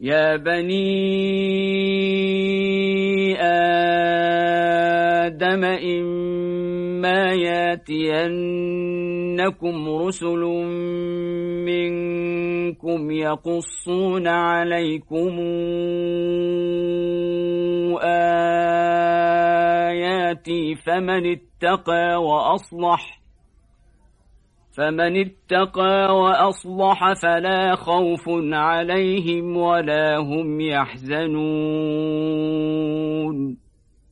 يا بني آدم إما ياتينكم رسل منكم يقصون عليكم آياتي فمن اتقى وأصلح فمن اتقى وأصلح فلا خوف عليهم ولا هم يحزنون